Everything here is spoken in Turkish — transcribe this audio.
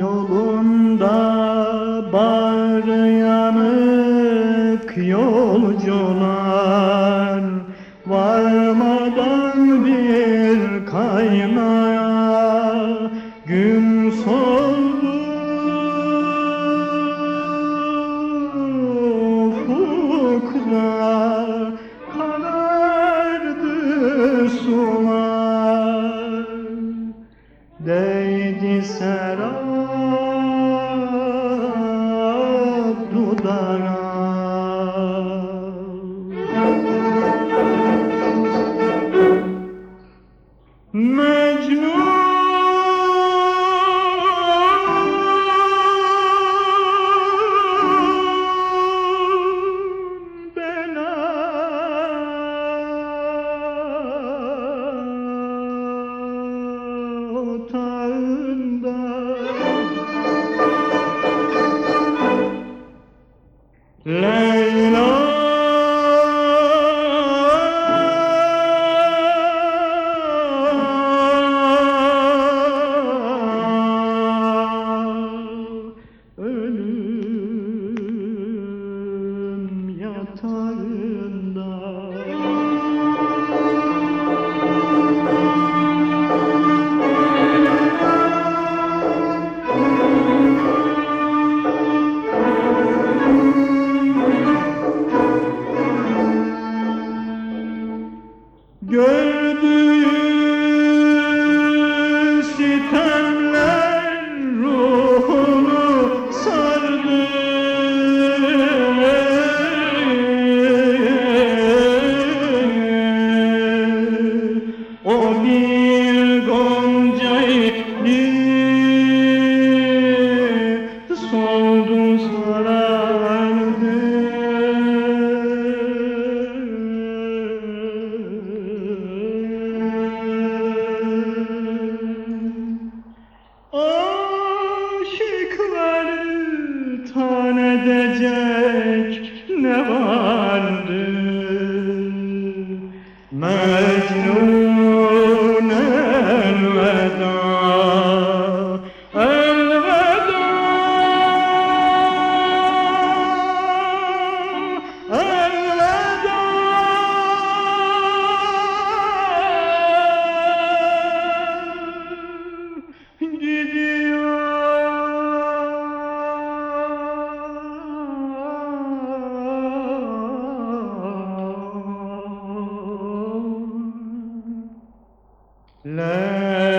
yolunda bar yanık yolcular. Varmadan bir kaynaya gün soldu Imagine. Gördüğü edecek ne vardı? Mecnun La